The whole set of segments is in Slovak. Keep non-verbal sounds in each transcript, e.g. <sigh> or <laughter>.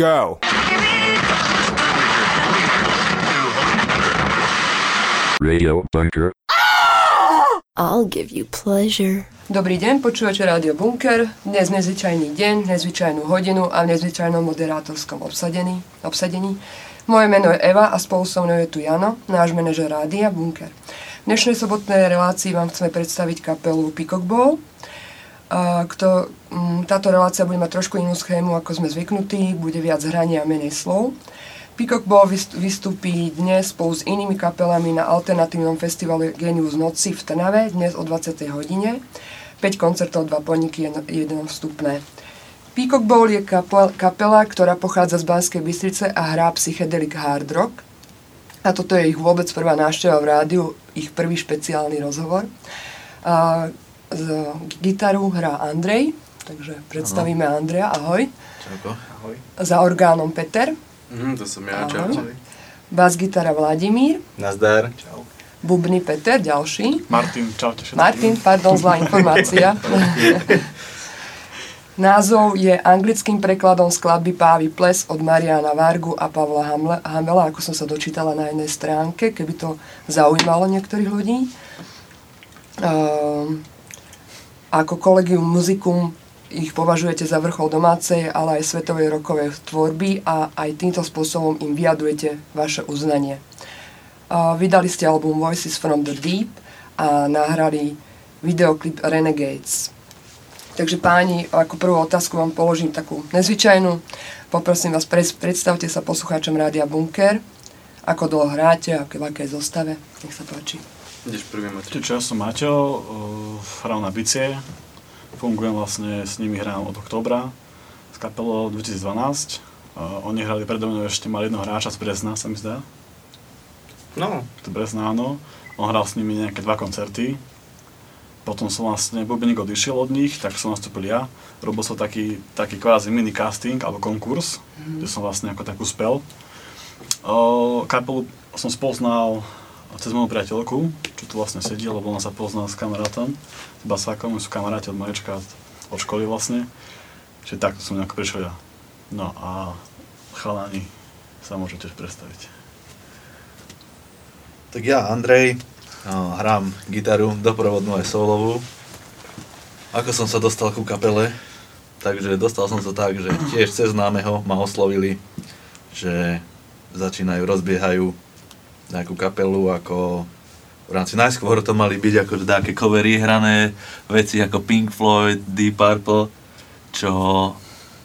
Go! Radio Bunker. I'll give you pleasure. Dobrý deň, počúvate Rádio Bunker. Dnes nezvyčajný deň, nezvyčajnú hodinu a v nezvyčajnom moderátorskom obsadení, obsadení. Moje meno je Eva a spolu so mnou je tu Jano, náš manažer Rádia Bunker. V dnešnej sobotnej relácii vám chceme predstaviť kapelu Peacock Ball. Kto, m, táto relácia bude mať trošku inú schému, ako sme zvyknutí, bude viac hrania a menej slov. Peacock Ball vystúpi dnes spolu s inými kapelami na alternatívnom festivale Genius Noci v Trnave dnes o 20. hodine. 5 koncertov, 2 podniky, 1 vstupné. Peacock Bowl je kapela, ktorá pochádza z Banskej Bystrice a hrá psychedelic hard rock. A toto je ich vôbec prvá návšteva v rádiu, ich prvý špeciálny rozhovor. A z gitaru hrá Andrej, takže predstavíme Aha. Andreja, ahoj. Čauko. Ahoj. Za orgánom Peter. Mhm, to som ja, čau. Bas gitara Vladimír. Nazdar. Čau. Bubny Peter, ďalší. Martin, všetkým. Martin, pardon, zlá <laughs> informácia. <laughs> Názov je anglickým prekladom skladby Pávy ples od Mariana Vargu a Pavla Hamela, ako som sa dočítala na jednej stránke, keby to zaujímalo niektorých ľudí. Um, ako kolegium muzikum ich považujete za vrchol domácej, ale aj svetovej rokovej tvorby a aj týmto spôsobom im vyjadujete vaše uznanie. Vydali ste album Voices from the Deep a nahrali videoklip Renegades. Takže páni, ako prvú otázku vám položím takú nezvyčajnú. Poprosím vás, predstavte sa poslucháčom Rádia Bunker. Ako dlho hráte, a v akej zostave. Nech sa páči. Ideš prvý, Matej. Čo, ja som Maťo, hral na bicie, fungujem vlastne, s nimi hrám od oktobra, s kapelou 2012. Uh, oni hrali predo mnou ešte mal jedného hráča z Brezna, sa mi zdá. No. Z Brezna, áno. On hral s nimi nejaké dva koncerty. Potom som vlastne, Bubeník odišiel od nich, tak som nastúpil ja. Robil som taký, taký kvázi mini casting alebo konkurs, mm. kde som vlastne ako tak uspel. Uh, kapelu som spoznal cez moju priateľku, čo tu vlastne sedí, lebo ona sa pozná s kamarátom s Basákom, sú kamaráti od malička, od školy vlastne. Čiže takto som nejako prišiel ja. No a chalani sa môžete predstaviť. Tak ja, Andrej, hrám gitaru, doprovodnú aj solovú. Ako som sa dostal ku kapele, takže dostal som sa tak, že tiež cez známeho ma oslovili, že začínajú, rozbiehajú nejakú kapelu ako v rámci najskôr to mali byť ako také covery hrané, veci ako Pink Floyd, Deep Purple, čo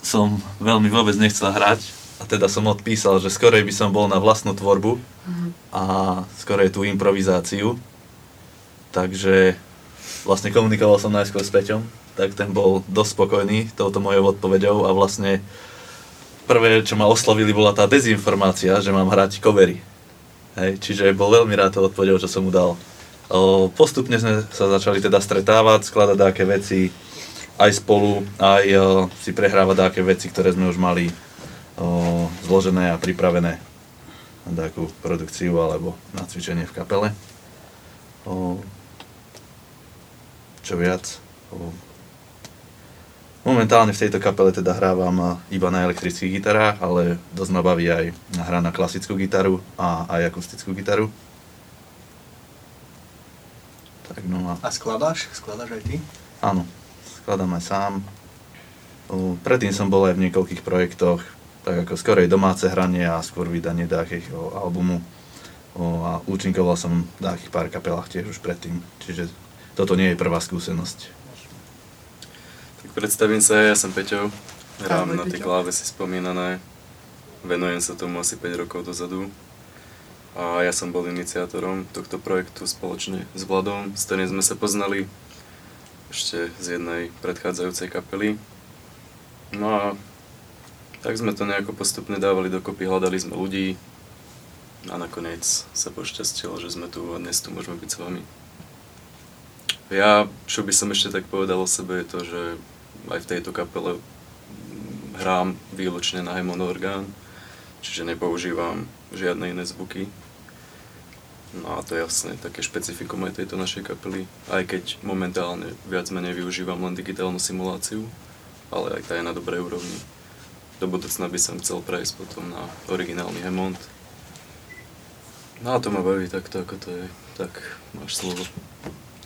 som veľmi vôbec nechcel hrať a teda som odpísal, že skorej by som bol na vlastnú tvorbu a skorej tú improvizáciu. Takže vlastne komunikoval som najskôr s Peťom, tak ten bol dosť spokojný touto mojou odpoveďou a vlastne prvé, čo ma oslovili, bola tá dezinformácia, že mám hrať covery Hej, čiže bol veľmi rád to odpovedou, čo som mu dal. O, postupne sme sa začali teda stretávať, skladať také veci aj spolu, aj o, si prehrávať také veci, ktoré sme už mali o, zložené a pripravené na takú produkciu alebo na cvičenie v kapele. O, čo viac? O, Momentálne v tejto kapele teda hrávam iba na elektrických gitarách, ale dosť ma baví aj hra na klasickú gitaru a aj akustickú gitaru. Tak no a... A skladáš? Skladáš aj ty? Áno, skladám aj sám. Predtým som bol aj v niekoľkých projektoch, tak ako skorej domáce hranie a skôr vydanie dákého albumu. A účinkoval som v dákých pár kapelách tiež už predtým, čiže toto nie je prvá skúsenosť. Predstavím sa, ja som Peťo, hrám na tie klávesy spomínané, venujem sa tomu asi 5 rokov dozadu a ja som bol iniciátorom tohto projektu spoločne s Vladom, s ktorým sme sa poznali ešte z jednej predchádzajúcej kapely. No a tak sme to nejako postupne dávali dokopy, hľadali sme ľudí a nakoniec sa pošťastilo, že sme tu a dnes tu môžeme byť s vami. Ja, čo by som ešte tak povedal o sebe, je to, že aj v tejto kapele hrám výlučne na hemonorgán, čiže nepoužívam žiadne iné zvuky. No a to je jasne také špecifikum aj tejto našej kapely, aj keď momentálne viac menej využívam len digitálnu simuláciu, ale aj tá je na dobrej úrovni. do budúcna by som chcel prejsť potom na originálny Hemont. No a to ma baví takto, ako to je. Tak, máš slovo.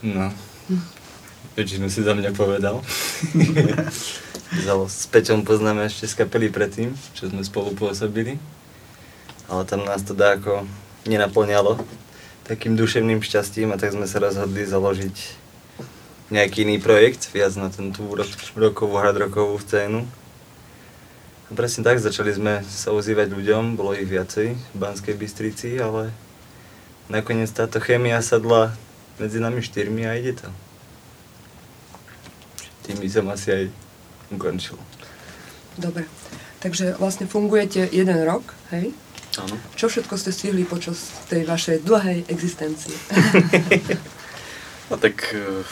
No. Väčšinu si za mňa povedal. <laughs> S Peťom poznáme ešte z kapely predtým, čo sme spolu pôsobili. Ale tam nás to dá ako nenaplňalo takým duševným šťastím a tak sme sa rozhodli založiť nejaký iný projekt, viac na ten tú rokovú, hard rockovú scénu. A presne tak, začali sme sa ozývať ľuďom, bolo ich viacej v Banskej Bystrici, ale nakoniec táto chémia sadla medzi nami štyrmi a ide to. Tým by som asi aj ukončil. Dobre, takže vlastne fungujete jeden rok, hej? Áno. Čo všetko ste stihli počas tej vašej dlhej existencie? <laughs> no tak uh,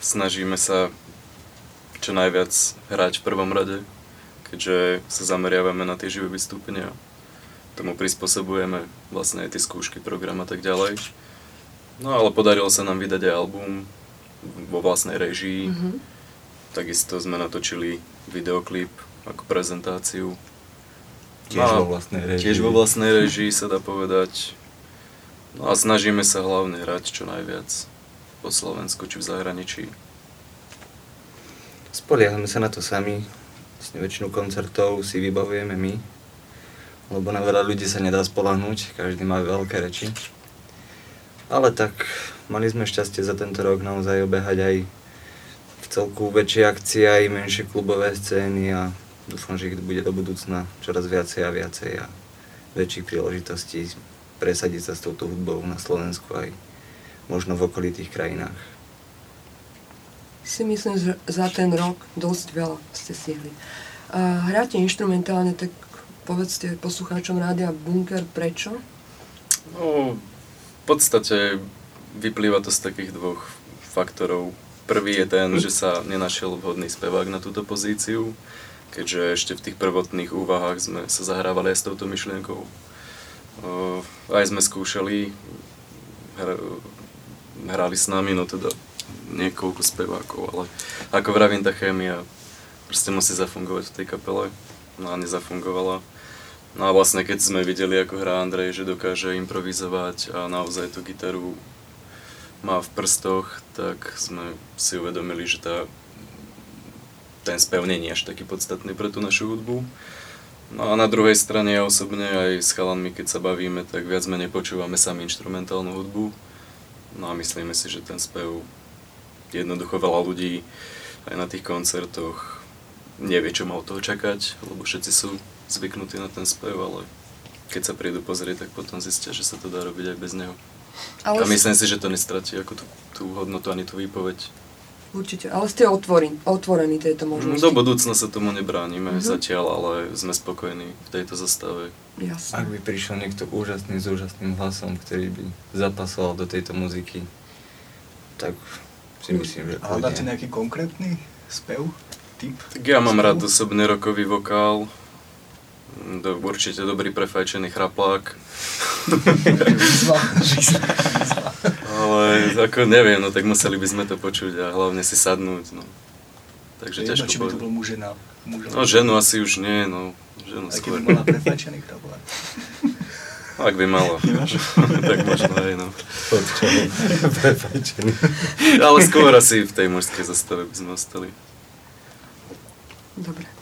snažíme sa čo najviac hrať v prvom rade, keďže sa zameriavame na tie živé vystúpenia. Tomu prispôsobujeme vlastne aj tie skúšky, program a tak ďalej. No ale podarilo sa nám vydať aj album vo vlastnej režii. Mm-hmm. Takisto sme natočili videoklip ako prezentáciu Tiež no, vo vlastnej režii. Tiež vo vlastnej režii sa dá povedať. No a snažíme sa hlavne hrať čo najviac po Slovensku či v zahraničí. Spoliehame sa na to sami. Vlastne väčšinu koncertov si vybavujeme my, lebo na veľa ľudí sa nedá spolahnúť, každý má veľké reči. Ale tak mali sme šťastie za tento rok naozaj obehať aj v celku väčšie akcie, aj menšie klubové scény a dúfam, že ich bude do budúcna čoraz viacej a viacej a väčších príležitostí presadiť sa s touto hudbou na Slovensku aj možno v okolitých krajinách. Si myslím, že za ten rok dosť veľa ste stihli. Hráte instrumentálne, tak povedzte poslucháčom Rádia Bunker prečo? No, podstate vyplýva to z takých dvoch faktorov. Prvý je ten, že sa nenašiel vhodný spevák na túto pozíciu keďže ešte v tých prvotných úvahách sme sa zahrávali aj s touto myšlienkou. Aj sme skúšali, hrali s nami, no teda niekoľko spevákov, ale ako vravím, tá chémia proste musí zafungovať v tej kapele, no a nezafungovala. No a vlastne keď sme videli, ako hrá Andrej, že dokáže improvizovať a naozaj tú gitaru má v prstoch, tak sme si uvedomili, že tá ten spev nie je až taký podstatný pre tú našu hudbu. No a na druhej strane ja osobne aj s chalanmi, keď sa bavíme, tak viac menej počúvame sami instrumentálnu hudbu. No a myslíme si, že ten spev jednoducho veľa ľudí aj na tých koncertoch nevie, čo má od toho čakať, lebo všetci sú zvyknutí na ten spev, ale keď sa prídu pozrieť, tak potom zistia, že sa to dá robiť aj bez neho. Ale a myslím si, že to nestratí ako tú, tú hodnotu ani tú výpoveď. Určite, ale ste otvorení, otvorení tejto možnosti. Do budúcna sa tomu nebránime uh-huh. zatiaľ, ale sme spokojní v tejto zastave. Jasne. Ak by prišiel niekto úžasný s úžasným hlasom, ktorý by zapasoval do tejto muziky, tak si myslím, že Ale dáte nejaký konkrétny spev? Typ? Tak ja mám spev? rád osobný rokový vokál, do, určite dobrý prefajčený chraplák. Ale ako neviem, no tak museli by sme to počuť a hlavne si sadnúť, no. Takže Jedno, ťažko či by to bol muž, žena. Muž, no ženu asi už nie, no. Ženu Aj keby mala prefajčený chraplák. Ak by mala. tak možno aj, no. Prefajčený. Ale skôr asi v tej mužskej zastave by sme ostali. Dobre.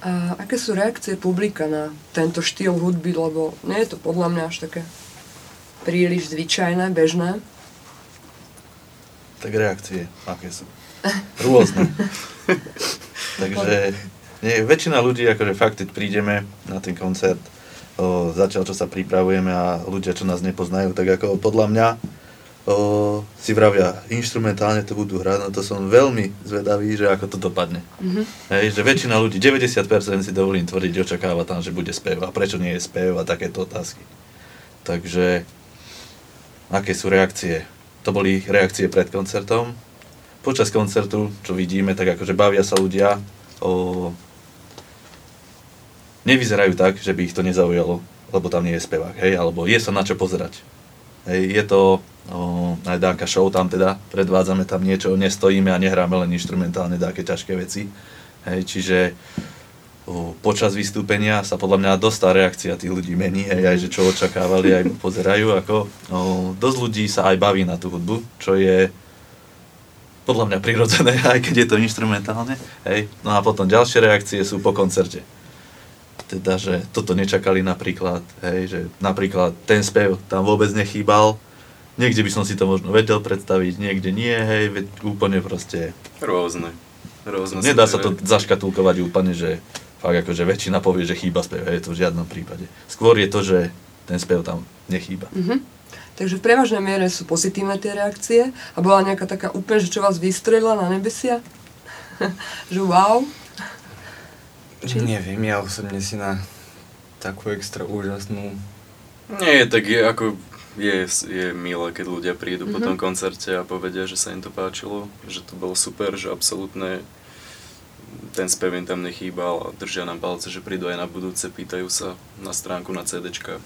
A aké sú reakcie publika na tento štýl hudby, lebo nie je to podľa mňa až také príliš zvyčajné, bežné? Tak reakcie, aké sú? Rôzne. <laughs> Takže nie, väčšina ľudí, akože fakt, keď prídeme na ten koncert, o, zatiaľ čo sa pripravujeme a ľudia, čo nás nepoznajú, tak ako podľa mňa o, si vravia, instrumentálne to budú hrať, no to som veľmi zvedavý, že ako to dopadne. Mm-hmm. Hej, že väčšina ľudí, 90% si dovolím tvrdiť, očakáva tam, že bude spev a prečo nie je spev a takéto otázky. Takže, aké sú reakcie? To boli reakcie pred koncertom. Počas koncertu, čo vidíme, tak akože bavia sa ľudia, o... nevyzerajú tak, že by ich to nezaujalo, lebo tam nie je spevák, hej, alebo je sa na čo pozerať. Hej, je to o, aj dáka show tam teda, predvádzame tam niečo, nestojíme a nehráme len instrumentálne dáke ťažké veci. Hej, čiže o, počas vystúpenia sa podľa mňa dosť tá reakcia tých ľudí mení, hej, aj že čo očakávali, aj pozerajú, ako o, dosť ľudí sa aj baví na tú hudbu, čo je podľa mňa prirodzené, <laughs> aj keď je to instrumentálne, hej. No a potom ďalšie reakcie sú po koncerte. Teda, že toto nečakali napríklad, hej, že napríklad ten spev tam vôbec nechýbal, niekde by som si to možno vedel predstaviť, niekde nie, hej, úplne proste Rôzne. Rôzne Nedá sa to zaškatulkovať úplne, že fakt akože väčšina povie, že chýba spev, hej, to v žiadnom prípade. Skôr je to, že ten spev tam nechýba. Mhm. Takže v prevažnej miere sú pozitívne tie reakcie a bola nejaká taká úplne, že čo vás vystrelila na nebesia? <laughs> že wow. Či- Neviem, ja osobne si na takú extra úžasnú Nie, tak je ako je, je milé, keď ľudia prídu po Mhm. tom koncerte a povedia, že sa im to páčilo, že to bolo super, že absolútne ten spev im tam nechýbal a držia nám palce, že prídu aj na budúce, pýtajú sa na stránku na CDčka.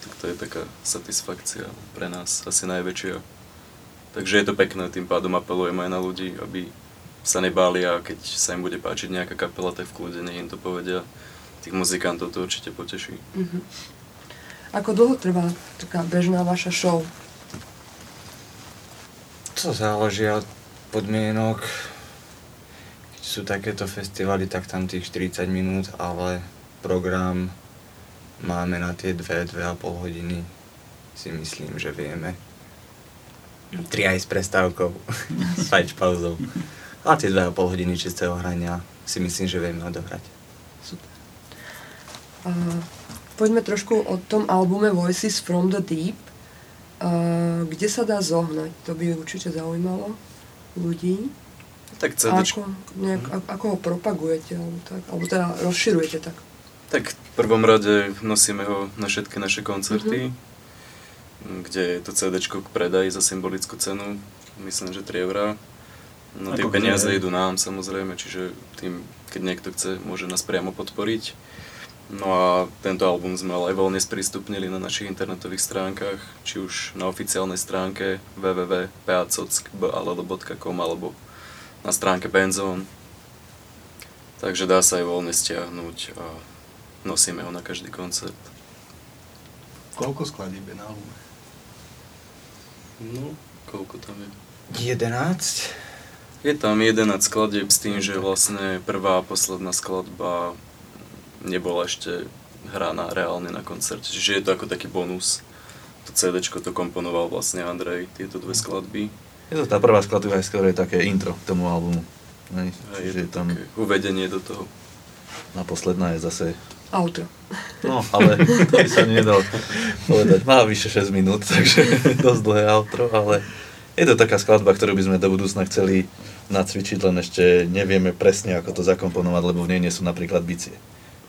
Tak to je taká satisfakcia pre nás, asi najväčšia. Takže je to pekné, tým pádom apelujem aj na ľudí, aby sa nebáli a keď sa im bude páčiť nejaká kapela, tak v kľude nech im to povedia. Tých muzikantov to určite poteší. Mhm. Ako dlho trvá taká bežná vaša show? To záleží od podmienok. Keď sú takéto festivaly, tak tam tých 40 minút, ale program máme na tie 2-2,5 hodiny. Si myslím, že vieme. 3 aj s prestávkou, <laughs> s fajč pauzou. A tie 2,5 hodiny čistého hrania si myslím, že vieme odohrať. Super. A poďme trošku o tom albume Voices from the Deep. A kde sa dá zohnať? To by určite zaujímalo ľudí. Tak ako, nejak, a- ako ho propagujete, alebo, tak, alebo teda rozširujete tak. Tak v prvom rade nosíme ho na všetky naše koncerty, kde je to CD k predaji za symbolickú cenu, myslím, že 3 eurá. No tie Ako peniaze idú nám samozrejme, čiže tým, keď niekto chce, môže nás priamo podporiť. No a tento album sme ale aj voľne sprístupnili na našich internetových stránkach, či už na oficiálnej stránke www.pacock.com alebo na stránke Benzone. Takže dá sa aj voľne stiahnuť a nosíme ho na každý koncert. Koľko skladieb je na albume? No, koľko tam je? 11? Je tam 11 skladieb s tým, že vlastne prvá a posledná skladba nebola ešte hraná reálne na koncerte, čiže je to ako taký bonus. To CD to komponoval vlastne Andrej, tieto dve skladby. Je to tá prvá skladba, aj skôr je také intro k tomu albumu. Hej, A čiže je je to tam, také uvedenie do toho. a posledná je zase, Auto. no ale to by sa nedalo povedať, má vyše 6 minút, takže <laughs> dosť dlhé outro, ale je to taká skladba, ktorú by sme do budúcna chceli nacvičiť, len ešte nevieme presne, ako to zakomponovať, lebo v nej nie sú napríklad bicie.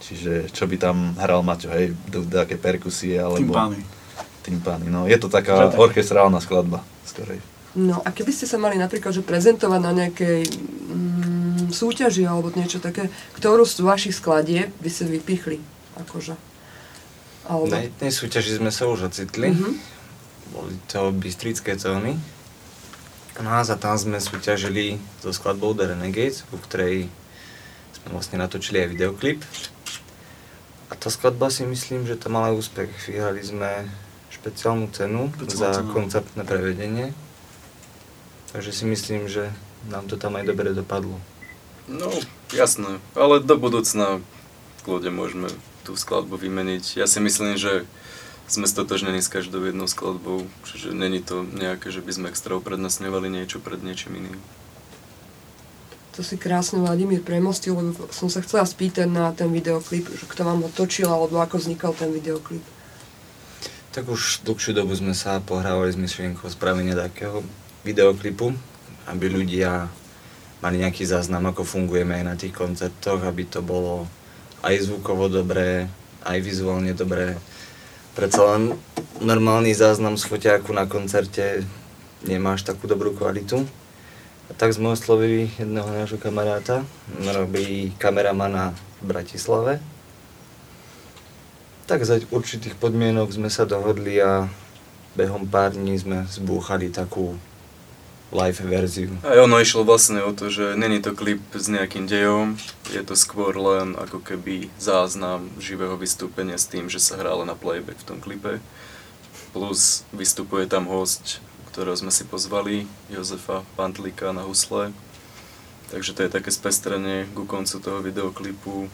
Čiže čo by tam hral Maťo, hej, do- také perkusie, alebo... Timpány. Timpány, no. Je to taká tak. orchestrálna skladba, skorej. No a keby ste sa mali napríklad že prezentovať na nejakej mm, súťaži alebo niečo také, ktorú z vašich skladieb by ste vypichli? Akože. Alebo... Na jednej súťaži sme sa už ocitli. Mhm. Boli to bystrické tóny. No a za tam sme súťažili so skladbou The Renegades, ku ktorej sme vlastne natočili aj videoklip. A tá skladba si myslím, že to mala úspech. Vyhrali sme špeciálnu cenu Špeciálnu za cenu. koncertné prevedenie. Takže si myslím, že nám to tam aj dobre dopadlo. No, jasné, ale do budúcna kľudne môžeme tú skladbu vymeniť. Ja si myslím, že sme stotožnení s každou jednou skladbou, čiže není to nejaké, že by sme extra uprednostňovali niečo pred niečím iným. To si krásne Vladimír premostil, lebo som sa chcela spýtať na ten videoklip, že kto vám ho točil, alebo ako vznikal ten videoklip. Tak už dlhšiu dobu sme sa pohrávali s myšlienkou spravenia takého videoklipu, aby ľudia mali nejaký záznam, ako fungujeme aj na tých koncertoch, aby to bolo aj zvukovo dobré, aj vizuálne dobré. Predsa len normálny záznam z na koncerte nemáš takú dobrú kvalitu. Tak sme oslovili jedného nášho kamaráta, robí kameramana v Bratislave. Tak za určitých podmienok sme sa dohodli a behom pár dní sme zbúchali takú live verziu. A ono išlo vlastne o to, že není to klip s nejakým dejom, je to skôr len ako keby záznam živého vystúpenia s tým, že sa hrála na playback v tom klipe. Plus vystupuje tam host, ktorého sme si pozvali, Jozefa Pantlíka na husle. Takže to je také spestrenie ku koncu toho videoklipu.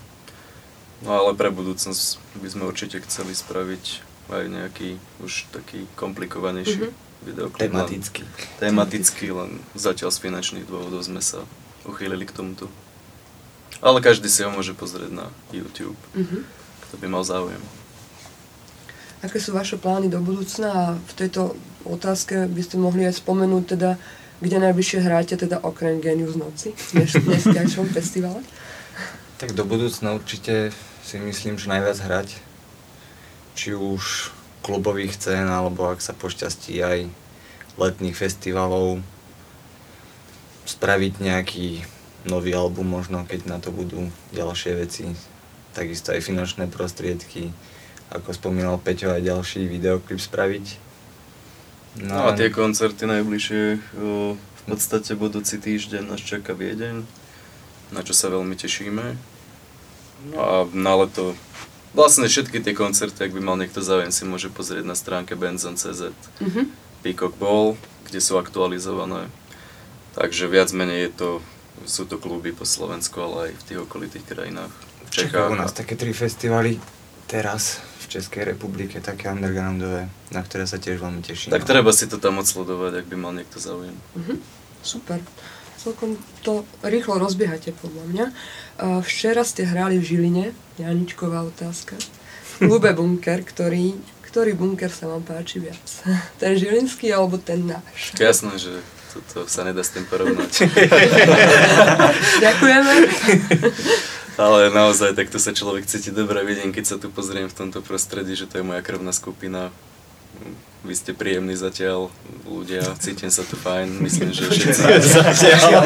No ale pre budúcnosť by sme určite chceli spraviť aj nejaký už taký komplikovanejší mm-hmm videoklip. Tematický. Len, tematický, len zatiaľ z finančných dôvodov sme sa uchýlili k tomuto. Ale každý si ho môže pozrieť na YouTube, mm-hmm. kto by mal záujem. Aké sú vaše plány do budúcna a v tejto otázke by ste mohli aj spomenúť teda, kde najbližšie hráte, teda okrem Genius Noci, dnes, dneskajšom festivale? Tak do budúcna určite si myslím, že najviac hrať. Či už klubových cén, alebo ak sa pošťastí aj letných festivalov, spraviť nejaký nový album možno, keď na to budú ďalšie veci. Takisto aj finančné prostriedky, ako spomínal Peťo, aj ďalší videoklip spraviť. No, no a tie koncerty najbližšie, v podstate budúci týždeň nás čaká Viedeň, na čo sa veľmi tešíme. No a na leto Vlastne všetky tie koncerty, ak by mal niekto záujem, si môže pozrieť na stránke benzon.cz mm-hmm. Peacock Ball, kde sú aktualizované. Takže viac menej je to, sú to kluby po Slovensku, ale aj v tých okolitých krajinách. V Čechách. u nás také tri festivaly teraz Českej republike, také undergroundové, na ktoré sa tiež veľmi teším. Tak treba si to tam odsledovať, ak by mal niekto záujem. Mm-hmm. Super. Celkom to rýchlo rozbiehate podľa mňa. Včera ste hrali v Žiline, Janičková otázka. Lube bunker, ktorý, ktorý bunker sa vám páči viac? <laughs> Ten žilinský alebo ten náš? Jasné, že toto sa nedá s tým porovnať. <laughs> Ďakujeme. <laughs> Ale naozaj, takto sa človek cíti dobre. Vidím, keď sa tu pozriem v tomto prostredí, že to je moja krvná skupina vy ste príjemní zatiaľ ľudia, cítim sa tu fajn, myslím, že všetci zatiaľ.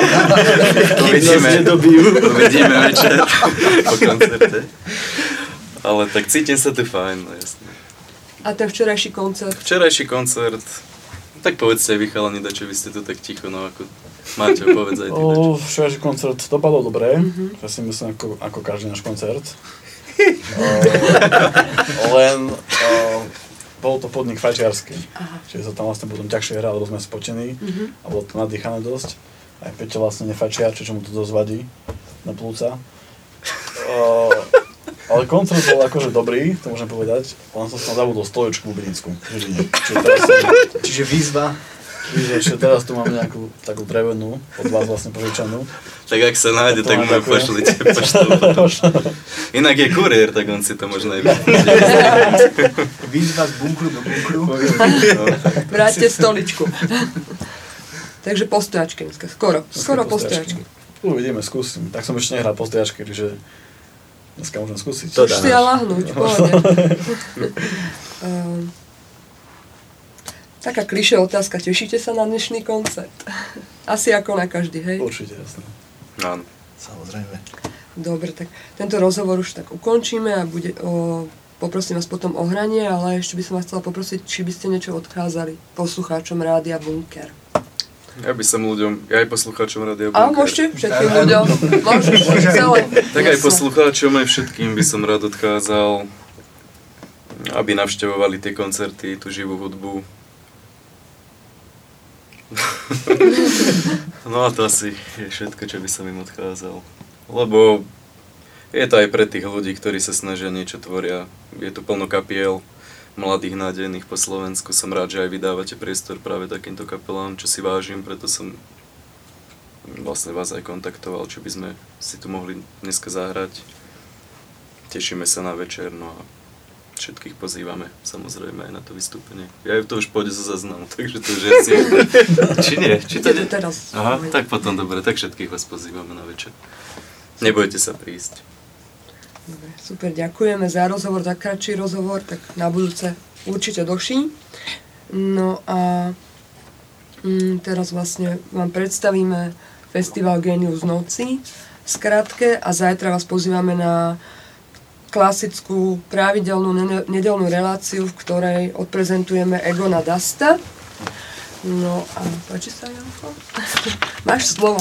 uvidíme, uvidíme večer po koncerte. Ale tak cítim sa tu fajn, no jasne. A ten včerajší koncert? Včerajší koncert, tak povedzte vy chalani, čo vy ste tu tak ticho, no ako máte, povedz aj ty o, Včerajší koncert dopadol dobre, mm-hmm. ja si myslím ako, ako každý náš koncert. o, <laughs> len o, bol to podnik fajčiarsky. Čiže sa tam vlastne potom ťažšie hralo, lebo sme spotení uh-huh. a bolo to nadýchané dosť. Aj Peťo vlastne nefajčiar, čiže mu to dosť vadí na plúca. Uh, ale koncert bol akože dobrý, to môžem povedať. Len som sa zabudol stoličku v Brínsku. Čiže, čiže výzva Čiže ešte teraz tu mám nejakú takú drevenú od vás vlastne požičanú. Tak ak sa nájde, tak mu pošlite poštou. <laughs> Inak je kuriér, tak on si to možno aj Výzva <laughs> z bunkru do bunkru. No. <laughs> Vráťte stoličku. Takže postojačky dneska, skoro, skoro postojačky. Uvidíme, skúsim. Tak som ešte nehral postojačky, takže dneska môžem skúsiť. To si ja lahnúť, pohode. Taká klišé otázka, tešíte sa na dnešný koncert? <laughs> Asi ako na každý, hej? Určite, jasné. Áno. Samozrejme. Dobre, tak tento rozhovor už tak ukončíme a bude, o, poprosím vás potom o hranie, ale ešte by som vás chcela poprosiť, či by ste niečo odkázali poslucháčom Rádia Bunker. Ja by som ľuďom, ja aj poslucháčom Rádia Bunker. A môžete všetkým ľuďom, <laughs> môžete celé. Tak aj poslucháčom, aj všetkým by som rád odkázal, aby navštevovali tie koncerty, tú živú hudbu, <laughs> no a to asi je všetko, čo by som im odchádzal. Lebo je to aj pre tých ľudí, ktorí sa snažia niečo tvoria. Je tu plno kapiel mladých nádejných po Slovensku. Som rád, že aj vydávate priestor práve takýmto kapelám, čo si vážim, preto som vlastne vás aj kontaktoval, či by sme si tu mohli dneska zahrať. Tešíme sa na večer, no a všetkých pozývame, samozrejme, aj na to vystúpenie. Ja to už pôjde zo zaznamu, <laughs> takže to už je asi... Či nie? Či to nie? teraz. Aha, tak potom dobre, tak všetkých vás pozývame na večer. Nebojte sa prísť. Dobre, super, ďakujeme za rozhovor, za kratší rozhovor, tak na budúce určite dlhší. No a mm, teraz vlastne vám predstavíme festival Genius Noci v skratke a zajtra vás pozývame na klasickú pravidelnú nedelnú reláciu, v ktorej odprezentujeme Egona Dasta. No a páči sa, Janko? <laughs> Máš slovo.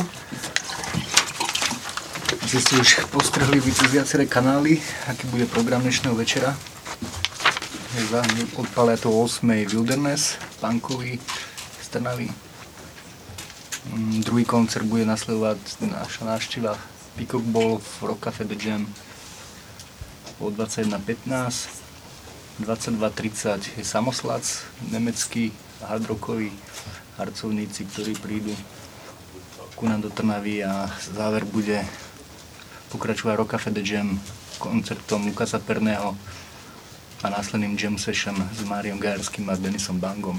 Ste už postrhli vy cez viaceré kanály, aký bude program dnešného večera. Odpália to o 8. Wilderness, punkový, z Trnavy. Mm, Druhý koncert bude nasledovať naša návšteva Peacock Ball v Rock Café The Jam o 21.15. 22.30 je Samoslac, nemecký hardrockový harcovníci, ktorí prídu ku nám do Trnavy a záver bude pokračovať Rock Café The Jam koncertom Lukasa Perného a následným jam session s Máriom Gajerským a Denisom Bangom.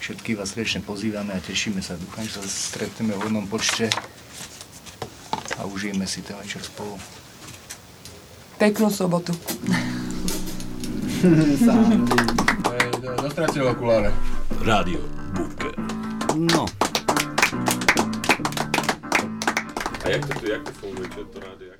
Všetkých vás srdečne pozývame a tešíme sa. Dúfam, že sa stretneme v hodnom počte a užijeme si ten večer spolu. Peknú sobotu. <laughs> Dostratil okuláre. Radio Bunker. No. A jak to tu, jak to funguje, čo to rádio?